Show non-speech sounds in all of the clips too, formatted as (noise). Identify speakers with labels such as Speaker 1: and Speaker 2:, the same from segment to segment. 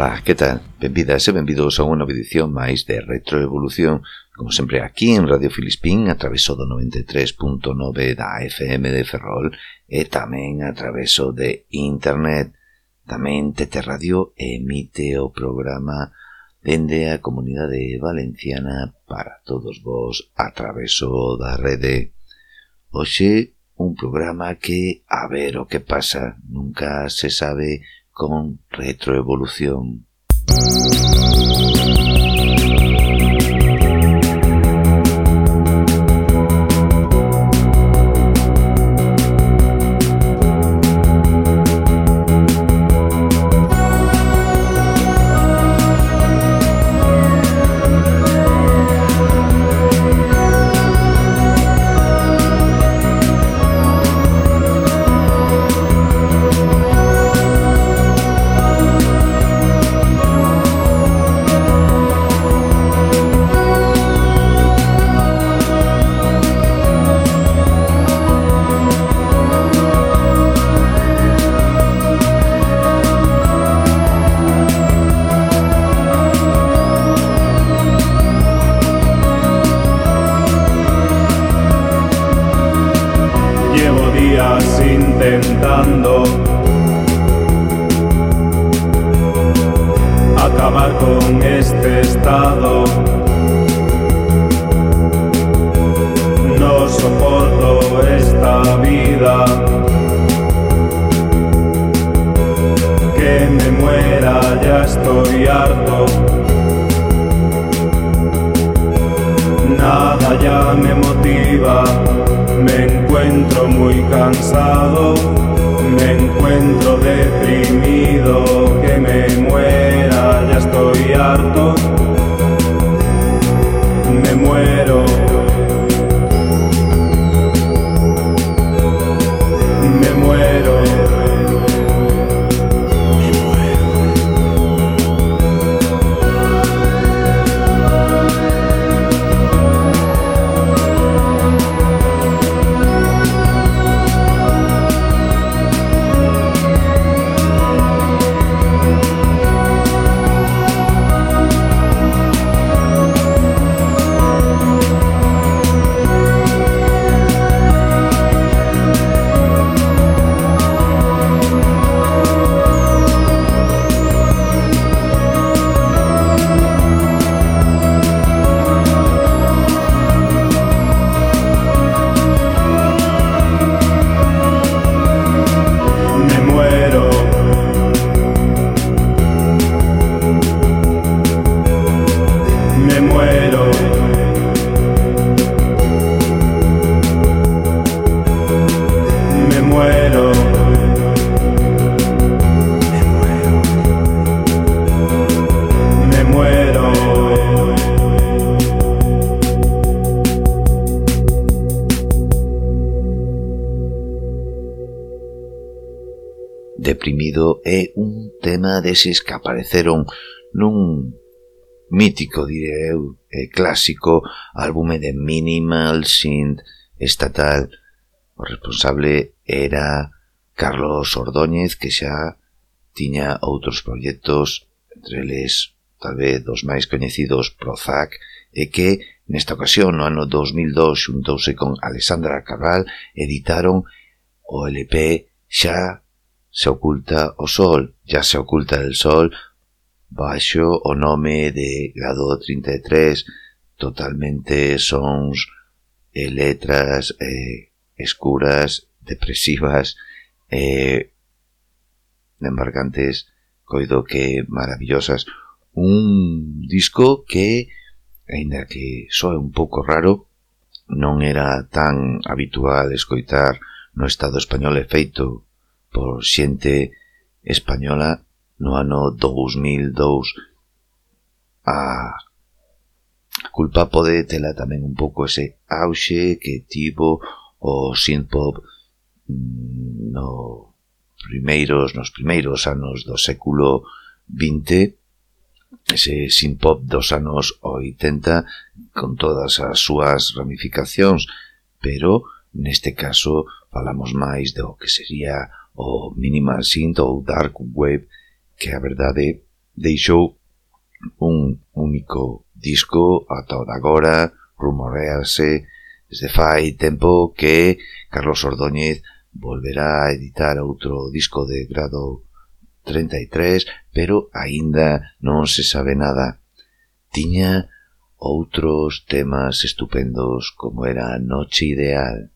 Speaker 1: Ola, que tal? Benvidas e benvidos a unha edición máis de Retroevolución, como sempre aquí en Radio Filispín, a traveso do 93.9 da FM de Ferrol e tamén a traveso de Internet. Tamén Tete Radio emite o programa dende a Comunidade Valenciana para todos vos a traveso da rede. Oxe, un programa que, a ver o que pasa, nunca se sabe con retroevolución. comprimido é un tema deses que apareceron nun mítico, diré eu, eh, clásico, álbume de Minimal Synth estatal. O responsable era Carlos Ordóñez, que xa tiña outros proxectos, entre eles, tal vez, dos máis coñecidos Prozac, e que, nesta ocasión, no ano 2002, xuntouse con Alexandra Cabral, editaron o LP xa se oculta o sol, ya se oculta el sol, baixo o nome de grado 33, totalmente sons e letras eh, escuras, depresivas, eh, embarcantes, coido que maravillosas. Un disco que, ainda que soe un pouco raro, non era tan habitual escoitar no Estado español efeito feito por xente española
Speaker 2: no ano 2002. A culpa pode tela tamén un pouco ese auxe que tivo o synthpop mm, no primeiros nos primeiros anos do século XX ese synthpop dos anos 80 con todas as súas ramificacións pero neste caso falamos máis do que sería o Minimal Synth ou Dark Wave que a verdade deixou un único disco ata o de agora rumorease desde fai tempo que Carlos Ordóñez volverá a editar outro disco de grado 33 pero aínda non se sabe nada. Tiña outros temas estupendos como era Noche Ideal.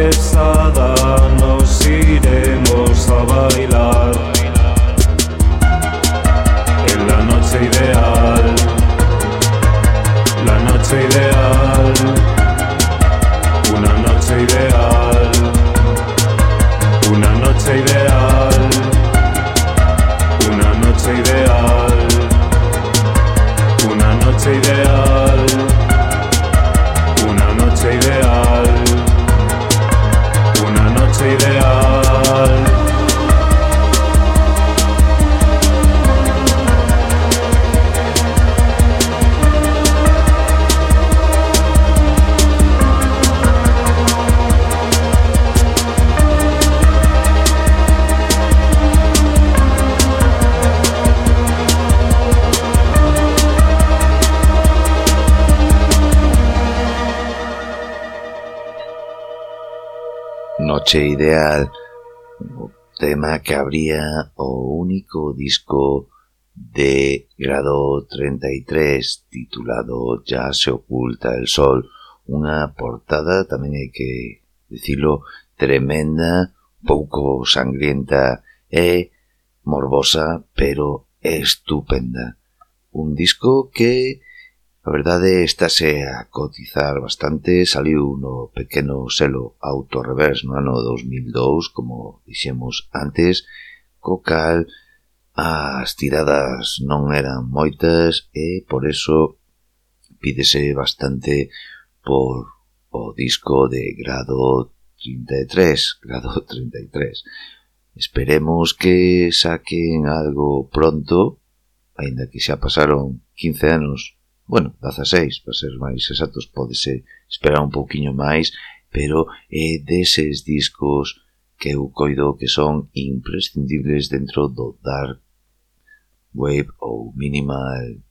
Speaker 2: lips are Noche ideal, o tema que abría o único disco de grado 33 titulado Ya se oculta el sol, unha portada, tamén hai que dicilo,
Speaker 3: tremenda, pouco sangrienta e morbosa, pero estupenda. Un disco que A verdade estáse a cotizar bastante, saliu no pequeno selo autorrevés no ano 2002, como dixemos antes, co cal as tiradas non eran moitas e por eso pídese bastante por o disco de grado 33, (laughs) grado 33. Esperemos que saquen algo pronto, aínda que xa pasaron 15 anos bueno, 16, para ser máis exactos, podese esperar un pouquiño máis, pero é deses discos que eu coido que son imprescindibles dentro do dark wave ou minimal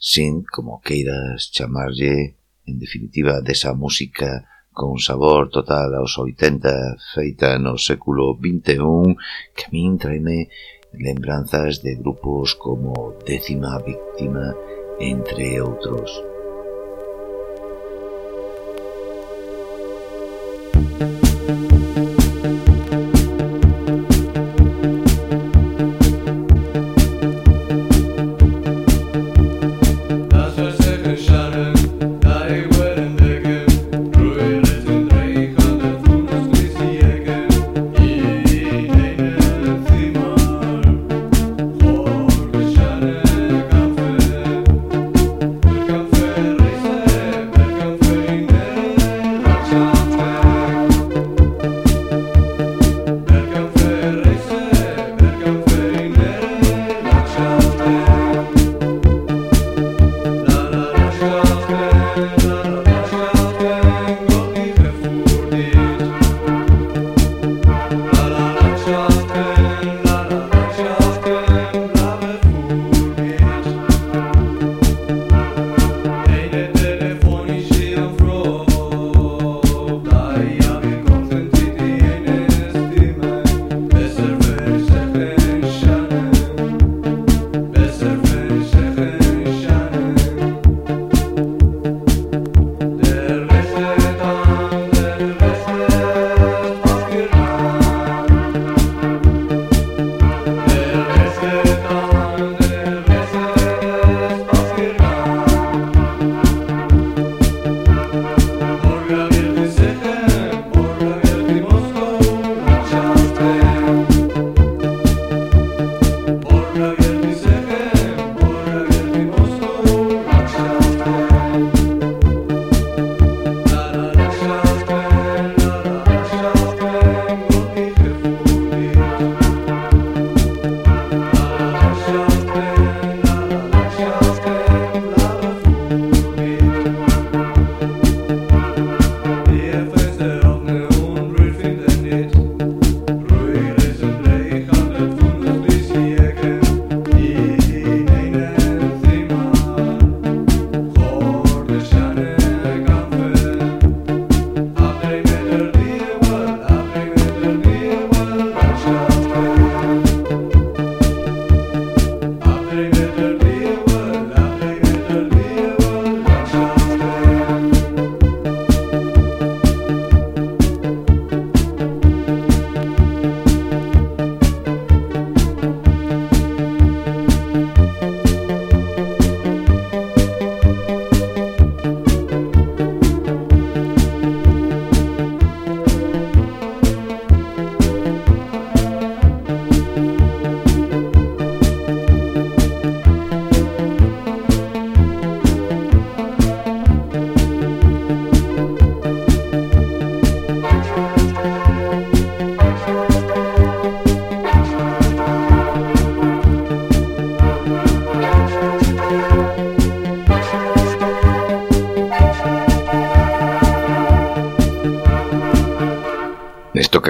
Speaker 3: synth, como queiras chamarlle, en definitiva, desa música con sabor total aos 80 feita no século 21 que a min traeme lembranzas de grupos como Décima Víctima entre otros.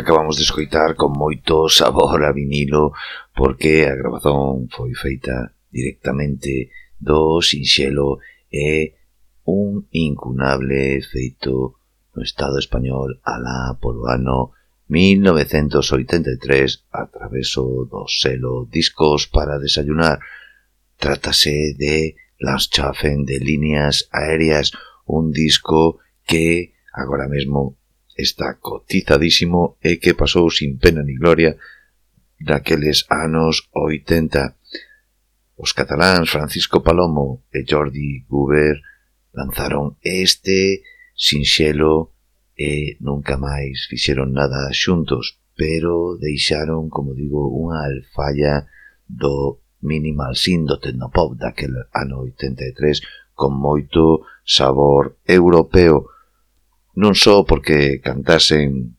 Speaker 3: acabamos de escoitar con moito sabor a vinilo porque a grabazón foi feita directamente do sinxelo e un incunable feito no Estado español alá polo ano 1983 a traveso do selo Discos para Desayunar. Trátase de Las Chafen de Líneas Aéreas, un disco que agora mesmo
Speaker 1: está cotizadísimo e que pasou sin pena ni gloria daqueles anos 80. Os cataláns Francisco Palomo e Jordi Guber lanzaron este sinxelo e nunca máis fixeron nada xuntos, pero deixaron, como digo, unha alfalla do minimal sin do tecnopop daquel ano 83 con moito sabor europeo non só porque cantasen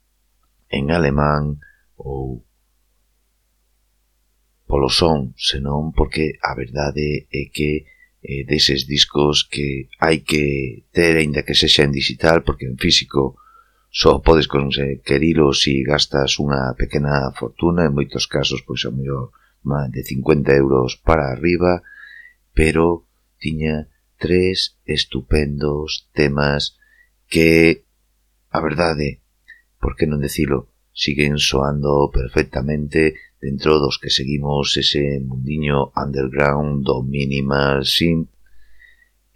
Speaker 1: en alemán ou polo son, senón porque a verdade é que eh, deses discos que hai que ter, aínda que sexa en digital, porque en físico só podes conseguirlo se si gastas unha pequena fortuna, en moitos casos, pois a mellor máis de 50 euros para arriba, pero tiña tres estupendos temas que A verdade, por que non decilo, siguen soando perfectamente dentro dos que seguimos ese mundiño underground do minimal synth.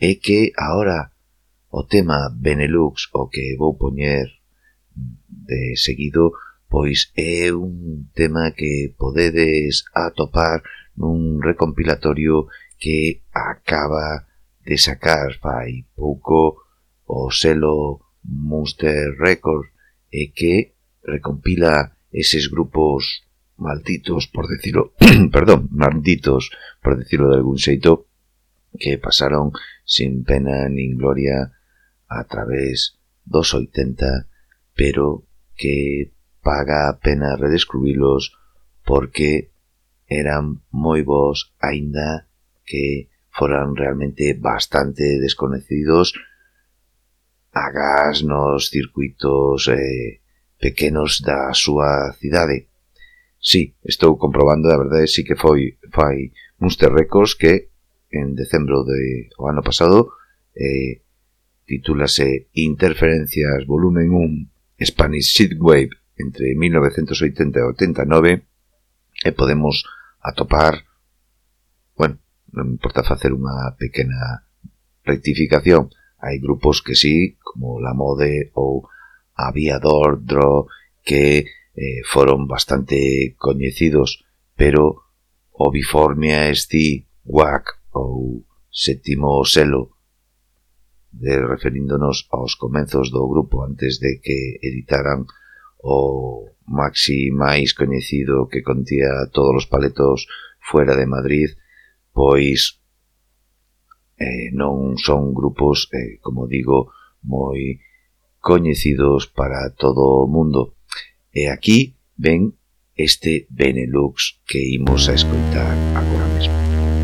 Speaker 1: É que ahora o tema Benelux o que vou poñer de seguido pois é un tema que podedes atopar nun recompilatorio que acaba de sacar fai pouco o selo Monster Records e que recompila eses grupos malditos, por decirlo, (clears throat) perdón, malditos, por decirlo de algún xeito, que pasaron sin pena nin gloria a través dos 80, pero que paga a pena redescubrilos porque eran moi bons, aínda que foran realmente bastante desconocidos agás nos circuitos eh, pequenos da súa cidade. Sí, estou comprobando, a verdade, sí que foi fai Monster Records que en decembro de o ano pasado eh, titúlase Interferencias volumen 1 Spanish Shitwave entre 1980 e 89 e podemos atopar bueno, non importa facer unha pequena rectificación Hai grupos que sí, como La Mode ou Aviador, Dro, que eh, foron bastante coñecidos, pero o Biformia Esti, Wack ou Sétimo Selo, de referíndonos aos comenzos do grupo antes de que editaran o maxi máis coñecido que contía todos os paletos fuera de Madrid, pois eh, non son grupos, eh, como digo, moi coñecidos para todo o mundo. E aquí ven este Benelux que imos a escoitar agora mesmo.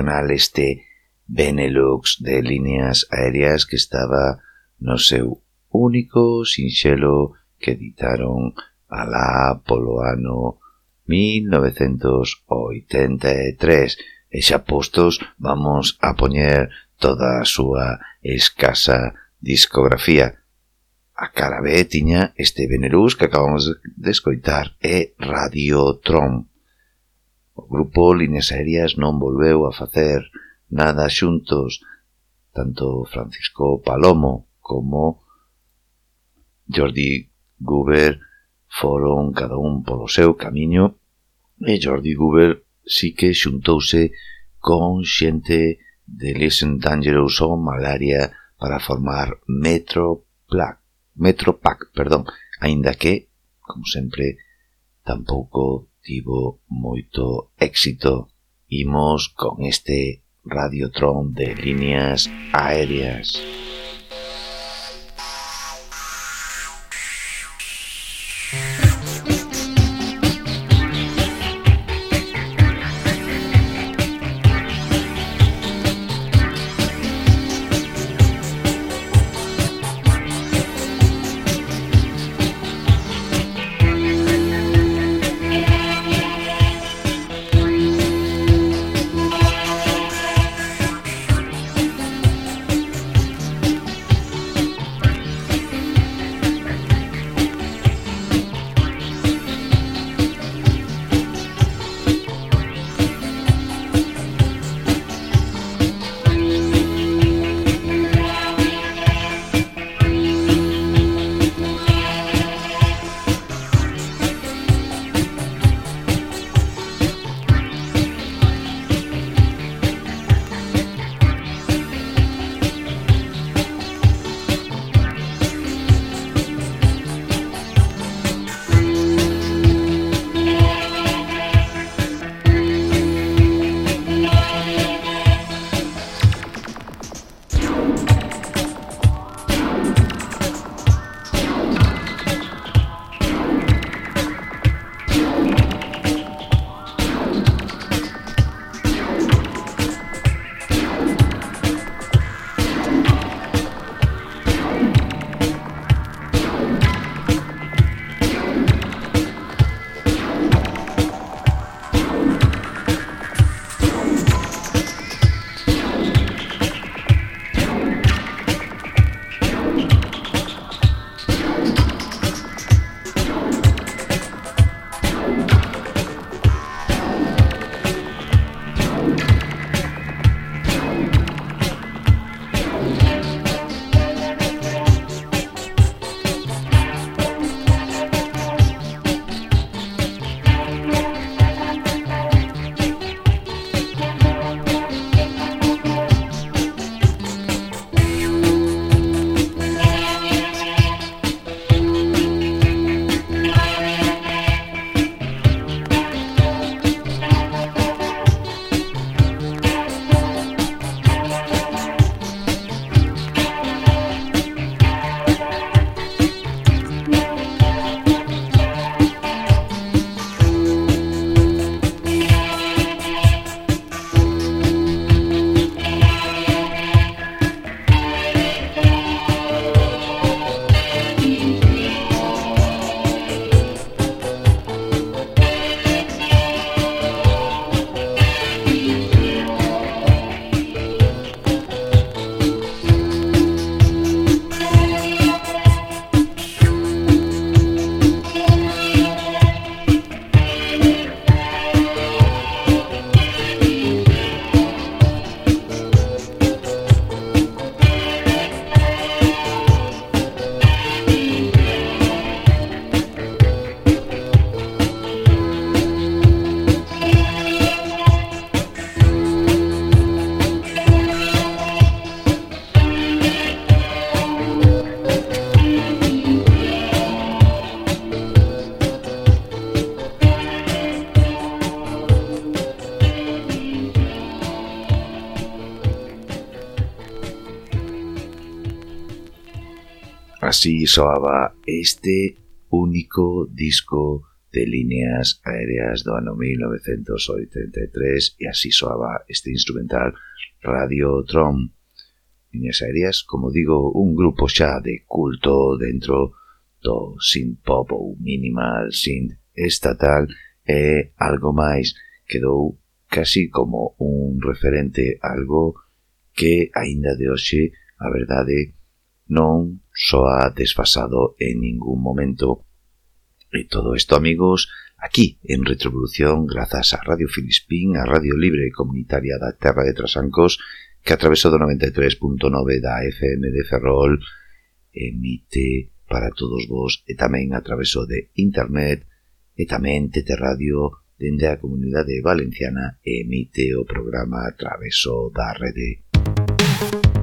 Speaker 1: internacional este Benelux de líneas aéreas que estaba no seu único sinxelo que editaron alá polo ano 1983 e xa postos vamos a poñer toda a súa escasa discografía. A cara B tiña este Benelux que acabamos de escoitar e Radiotron. O grupo Líneas Aéreas non volveu a facer nada xuntos, tanto Francisco Palomo como Jordi Guber foron cada un polo seu camiño e Jordi Guber sí que xuntouse con xente de Listen Dangerous ou Malaria para formar Metro Plac, Metro Pack, perdón, aínda que, como sempre, tampouco tivo moito éxito. Imos con este Radiotron de líneas aéreas. Así soaba este único disco de líneas aéreas do ano 1983 e así soaba este instrumental Radio Tron. Líneas aéreas, como digo, un grupo xa de culto dentro do synth pop ou minimal synth estatal e algo máis quedou casi como un referente algo que aínda de hoxe a verdade non soa desfasado en ningún momento. E todo isto, amigos, aquí, en Retrovolución, grazas a Radio Filispín, a Radio Libre e Comunitaria da Terra de Trasancos, que a través do 93.9 da FM de Ferrol emite para todos vos e tamén a través de internet e tamén Tete Radio dende a comunidade valenciana emite o programa a través da rede. Música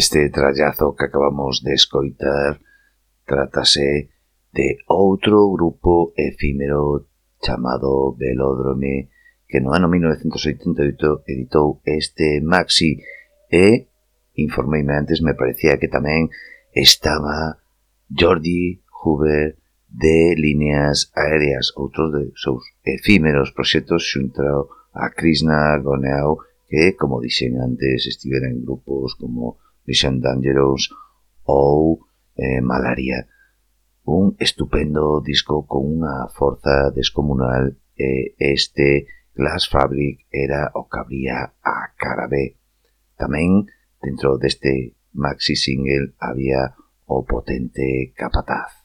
Speaker 1: Este trallazo que acabamos de escoitar trátase de outro grupo efímero chamado Velódrome que no ano 1988 editou este maxi. E, informeime antes, me parecía que tamén estaba Jordi Huber de Líneas Aéreas, outros de seus efímeros proxectos xuntao a Krishna Goneau que, como dixen antes, estivera en grupos como Christian Dangerous ou eh, Malaria. Un estupendo disco con unha forza descomunal e este Glass Fabric era o que abría a cara B. Tamén dentro deste maxi single había o potente Capataz.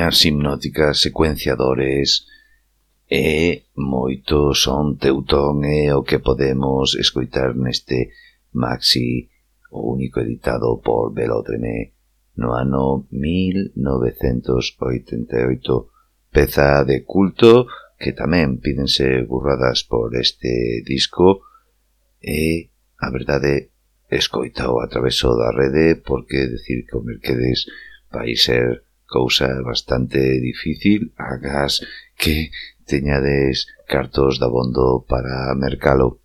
Speaker 1: sinfonías hipnóticas, secuenciadores e moito son teutón e o que podemos escoitar neste maxi o único editado por Belótreme no ano 1988 peza de culto que tamén pídense burradas por este disco e a verdade escoitao a traveso da rede porque decir que o Merquedes vai ser cousa bastante difícil, agas que teñades cartos de abondo para mercalo.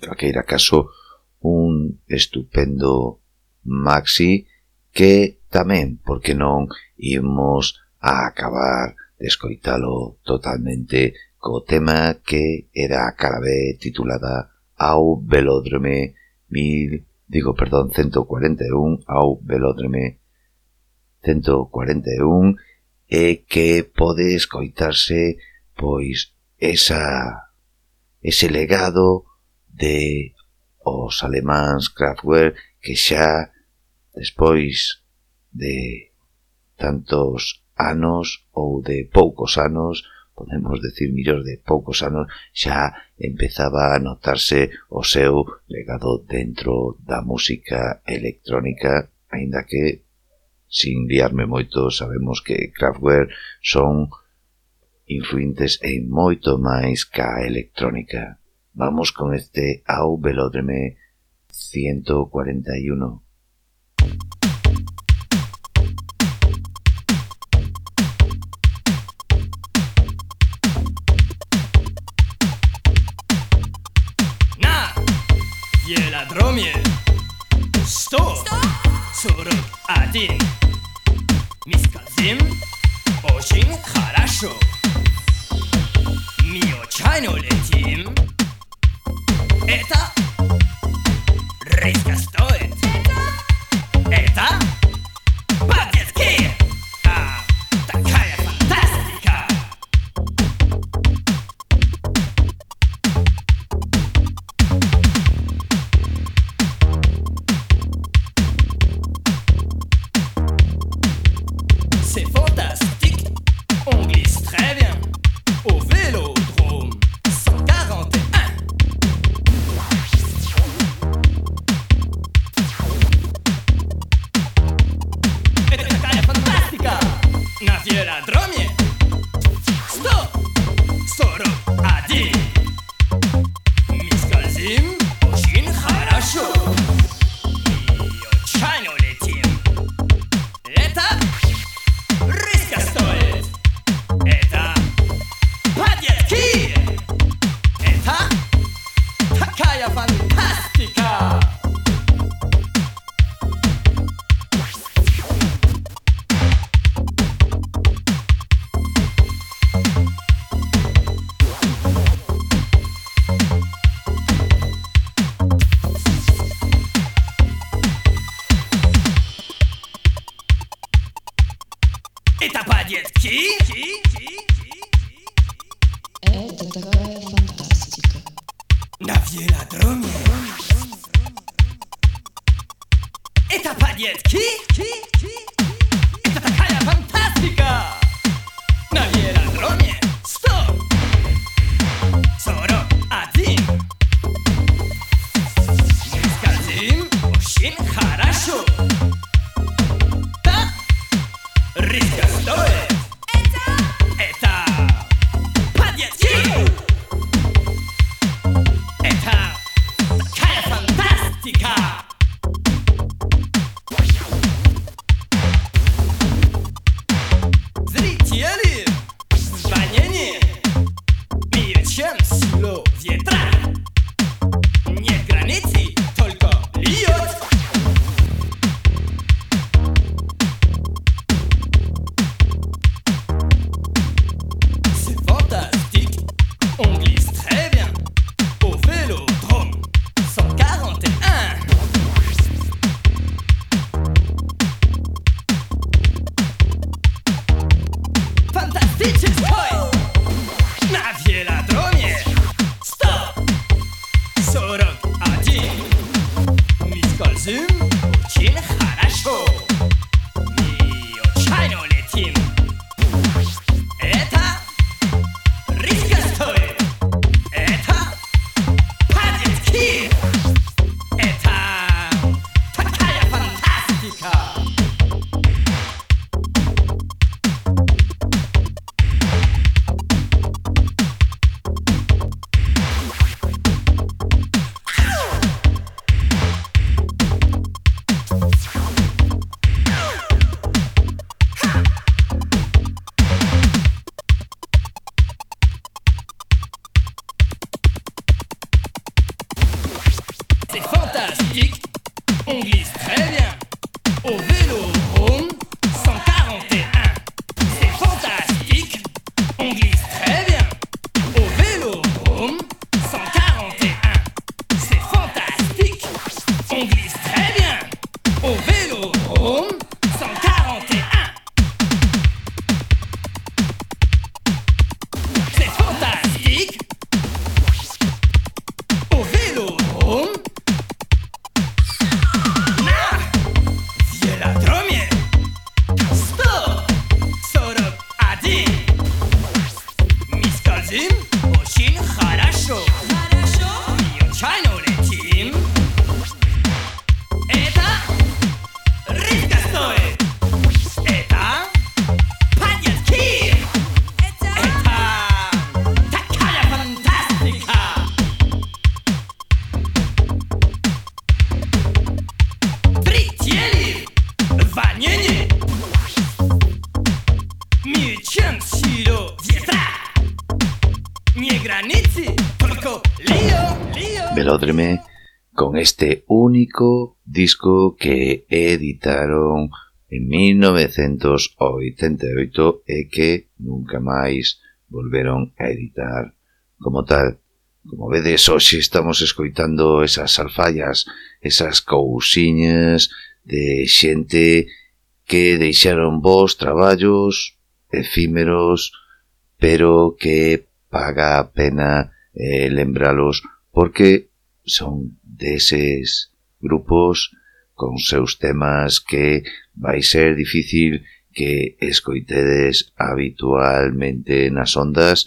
Speaker 1: Calqueira caso, un estupendo maxi que tamén, porque non, imos a acabar de escoitalo totalmente co tema que era a calavé titulada ao velódrome 1000, digo, perdón, 141 ao velódrome 141 e que pode escoitarse pois esa ese legado de os alemáns Kraftwerk que xa despois de tantos anos ou de poucos anos, podemos decir millor de poucos anos, xa empezaba a notarse o seu legado dentro da música electrónica, aínda que sin liarme moito, sabemos que Kraftwerk son influentes en moito máis ca electrónica. Vamos con este ao velódrome 141.
Speaker 4: Сто сорок один. Мы Мискалзин очень хорошо. мы очень улетим. Это
Speaker 1: que editaron en 1988 e que nunca máis volveron a editar como tal. Como vedes, hoxe estamos escoitando esas alfallas, esas cousiñas de xente que deixaron vos traballos efímeros, pero que paga a pena eh, lembralos porque son deses grupos con seus temas que vai ser difícil que escoitedes habitualmente nas ondas,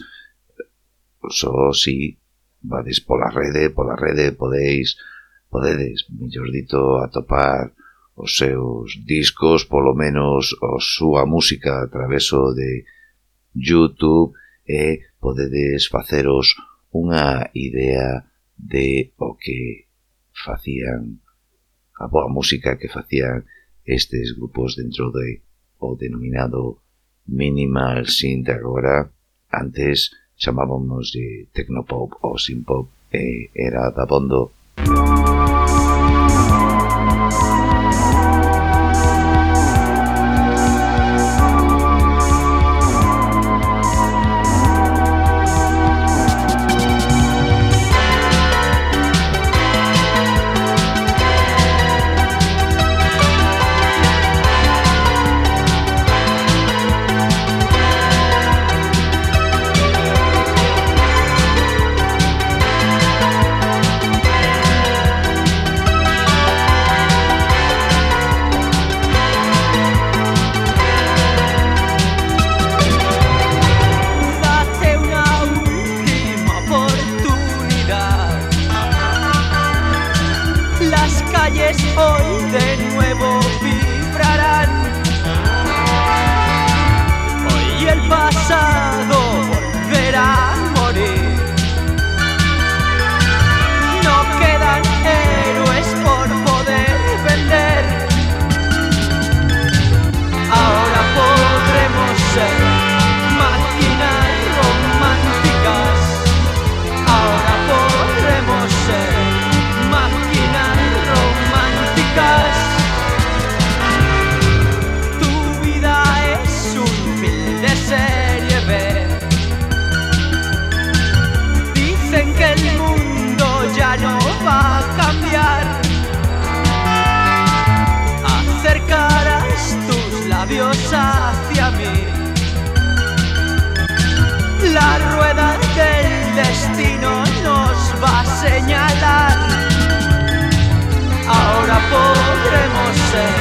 Speaker 1: só si vades pola rede, pola rede podeis, podedes, mellor dito, atopar os seus discos, polo menos a súa música a traveso de YouTube e podedes faceros unha idea de o que facían a boa música que facían estes grupos dentro de o denominado minimal synth agora antes chamábamos de tecnopop ou synthpop e era
Speaker 5: dabondo. Música La rueda del destino nos va a señalar. Ahora podremos ser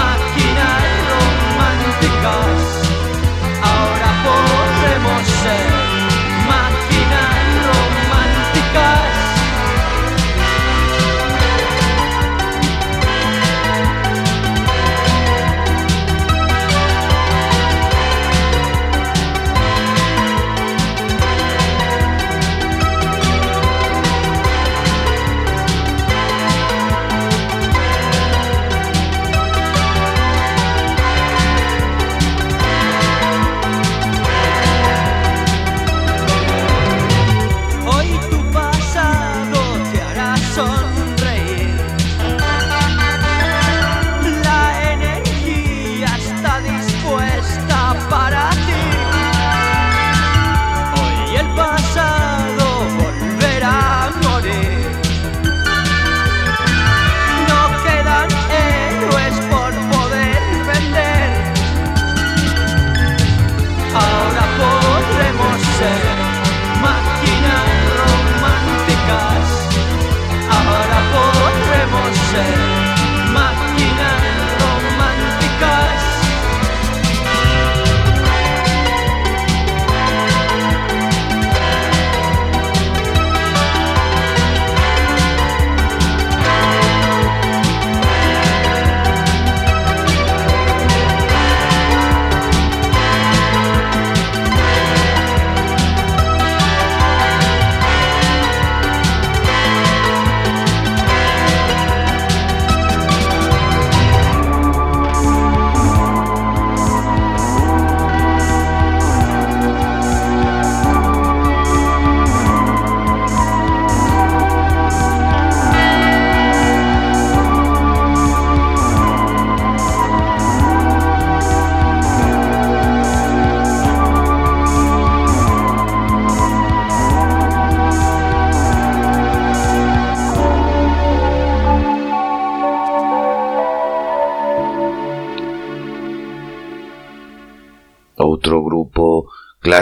Speaker 5: máquinas románticas. Ahora podremos ser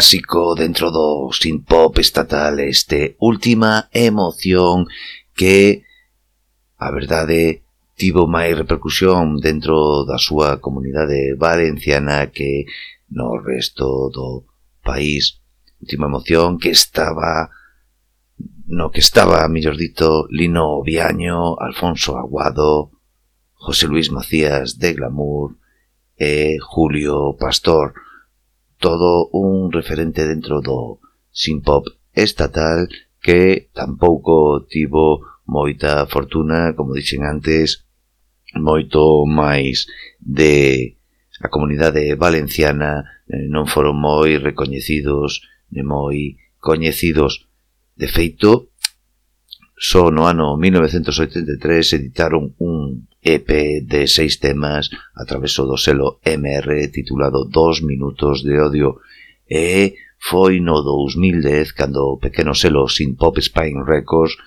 Speaker 1: clásico dentro do synth-pop estatal este Última Emoción que, a verdade, tivo máis repercusión dentro da súa comunidade valenciana que no resto do país. Última Emoción que estaba no que estaba, mellor dito, Lino Viaño, Alfonso Aguado, José Luis Macías de Glamour e Julio Pastor todo un referente dentro do synth-pop estatal que tampouco tivo moita fortuna, como dixen antes, moito máis de a comunidade valenciana eh, non foron moi recoñecidos, nem moi coñecidos. De feito, só no ano 1983 editaron un EP de seis temas a traveso do selo MR titulado Dos Minutos de Odio e foi no 2010 cando o pequeno selo Sin Pop Spine Records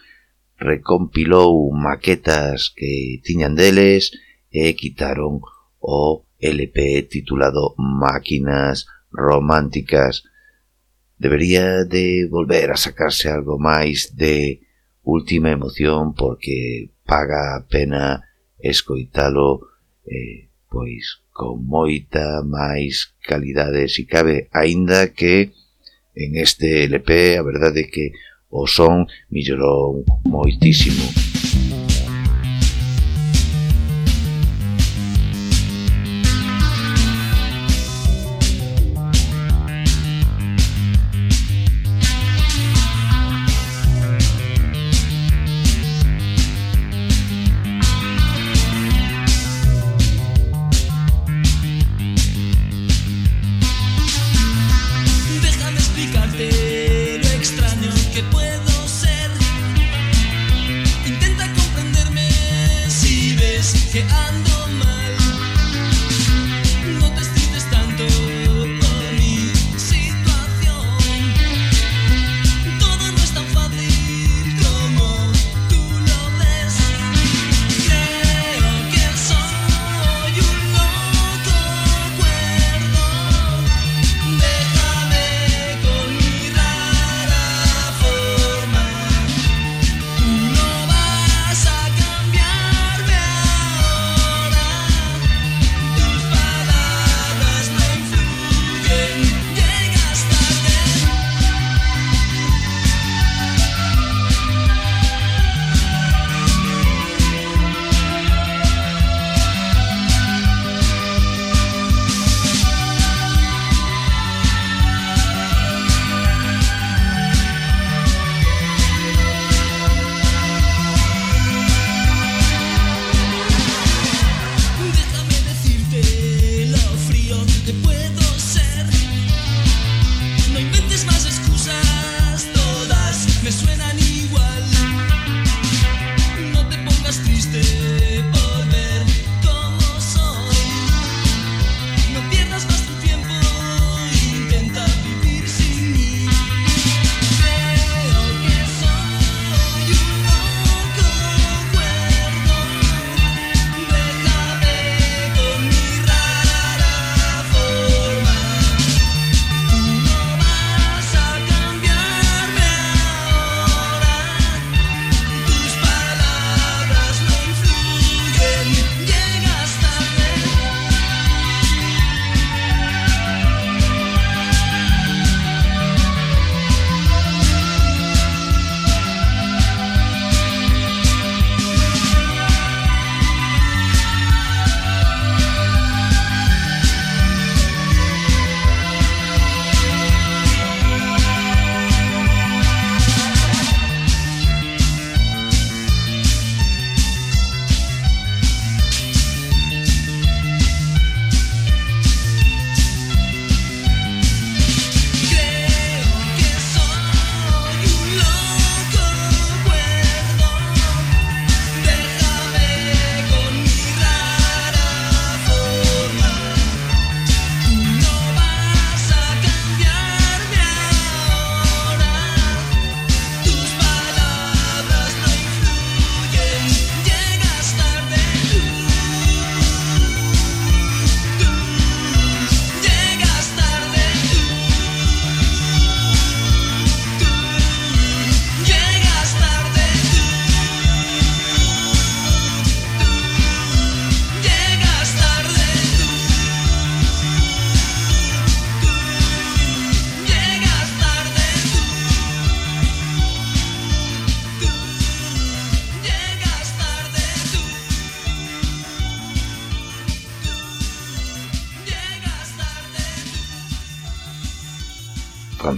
Speaker 1: recompilou maquetas que tiñan deles e quitaron o LP titulado Máquinas Románticas. Debería de volver a sacarse algo máis de última emoción porque paga a pena escoitalo eh, pois con moita máis calidade si cabe, aínda que en este LP a verdade é que o son millorou moitísimo.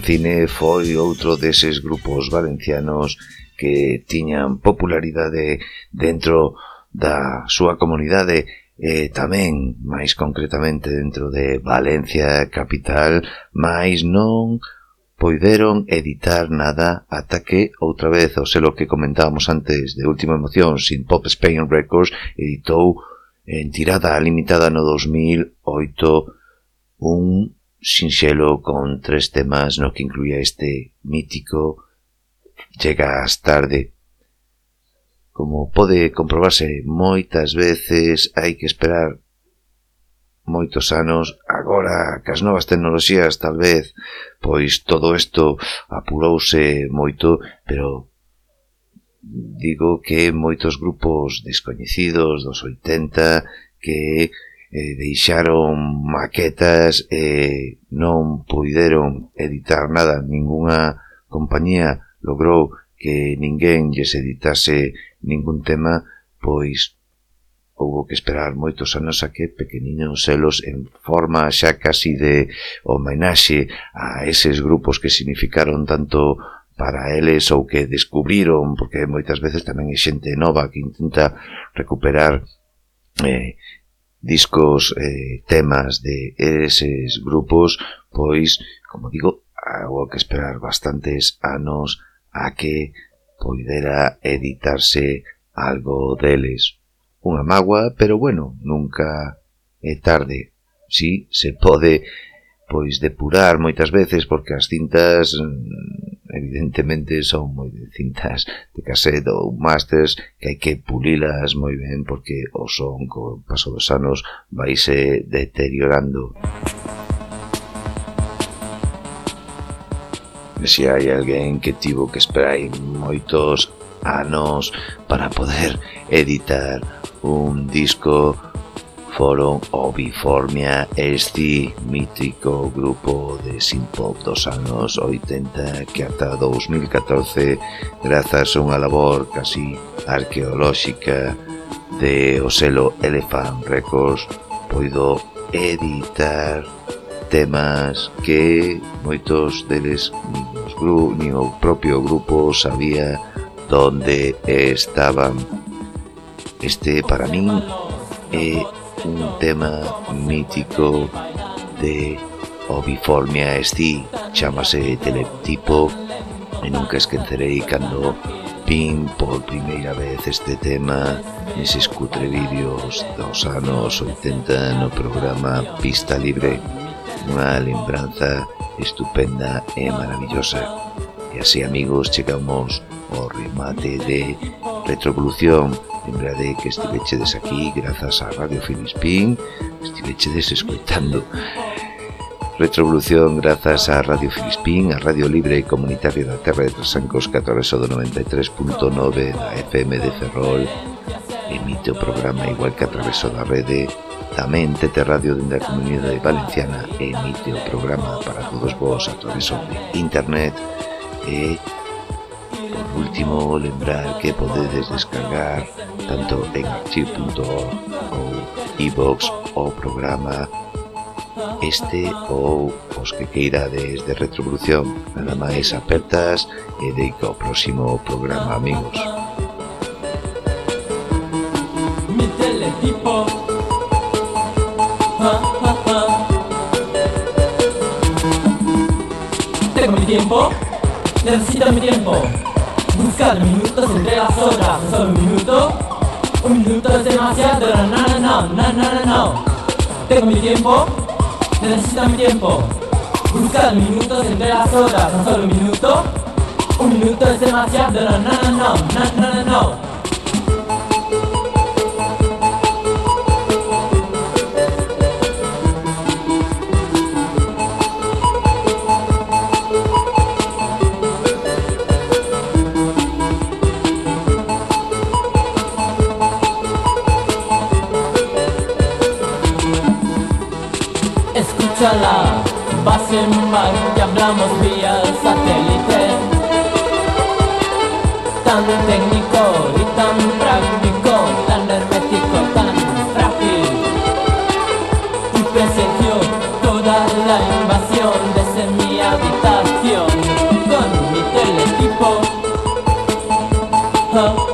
Speaker 1: Cine foi outro deses grupos valencianos que tiñan popularidade dentro da súa comunidade e tamén, máis concretamente dentro de Valencia capital, máis non poideron editar nada ata que, outra vez, o selo que comentábamos antes de Última Emoción, sin Pop Spain Records, editou en tirada limitada no 2008 un sinxelo con tres temas no que incluía este mítico Llegas tarde. Como pode comprobarse moitas veces hai que esperar moitos anos agora que as novas tecnoloxías tal vez pois todo isto apurouse moito pero digo que moitos grupos descoñecidos dos 80 que eh, deixaron maquetas e eh, non puideron editar nada, Ninguna compañía logrou que ninguén lles editase ningún tema, pois houbo que esperar moitos anos a que pequeninos selos en forma xa casi de homenaxe a eses grupos que significaron tanto para eles ou que descubriron, porque moitas veces tamén é xente nova que intenta recuperar eh, discos, eh, temas de eses grupos, pois, como digo, houve que esperar bastantes anos a que poidera editarse algo deles. Unha magua, pero bueno, nunca é tarde. Si, se pode pois depurar moitas veces porque as cintas mm, evidentemente son moi de cintas de cassette ou masters que hai que pulilas moi ben porque o son co paso dos anos vaise deteriorando. Se hai alguén que tivo que esperar moitos anos para poder editar un disco foron Biformia este mítico grupo de synthpop dos anos 80 que ata 2014, grazas a unha labor casi arqueolóxica de o selo Elephant Records, poido editar temas que moitos deles nin, os gru, nin o propio grupo sabía donde estaban. Este para min é un tema mítico de Obiformia Esti, chamase Teletipo, e nunca esquecerei cando pin por primeira vez este tema neses cutrevidios dos anos 80 no programa Pista Libre. Unha lembranza estupenda e maravillosa. E así, amigos, chegamos ao remate de Retrovolución lembrarei que estivechedes aquí grazas a Radio Filispín, estivechedes escoitando Retrovolución grazas a Radio Filispín, a Radio Libre e Comunitaria da Terra de Trasancos que a través do 93.9 da FM de Ferrol. Emite o programa igual que atraveso da rede tamén Tete Radio dende a Comunidade Valenciana. Emite o programa para todos vos a través de internet. E por último lembrar que podedes descargar tanto en archive.org ou iVox o programa este ou os que queirades de retrovolución. Nada máis apertas e deico ao próximo programa amigos. Mi teletipo. Tengo mi tiempo. Necesito mi tiempo. Buscar minutos entre las horas, solo un minuto. Un minuto es demasiado, no, no, no, no, no, no. Tengo mi tiempo, necesito mi tiempo. Buscar minutos entre las horas, solo un minuto. Un minuto es demasiado, no, no, no, no, no, no, no. La base mar que hablamos vía satélite. Tan técnico y tan práctico, tan hermético, tan frágil. Y presenció
Speaker 6: Comienza la invasión desde mi habitación con mi teletipo. Ja,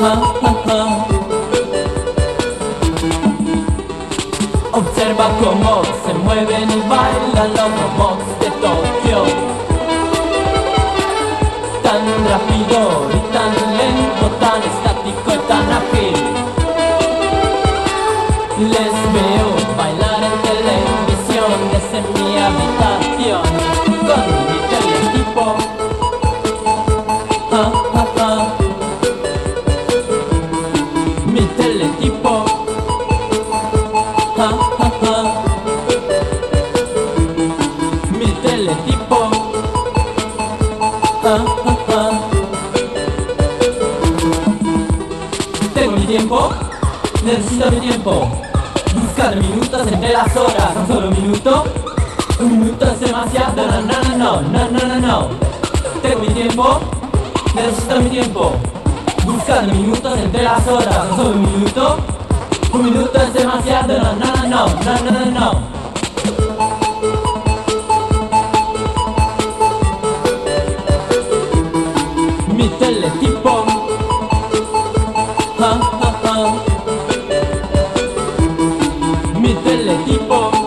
Speaker 6: (laughs) Observa cómo se mueven y bailan los robots de Tokio. Tan rápido tiempo Buscar minutos entre las horas ¿A solo un minuto? Un minuto es demasiado No, no, no, no, no, no, no Tengo mi tiempo Necesito mi tiempo Buscar minutos entre las horas ¿A solo un minuto? Un minuto es demasiado No, no, no, no, no, no. Mi teletipo ¿Ah? people.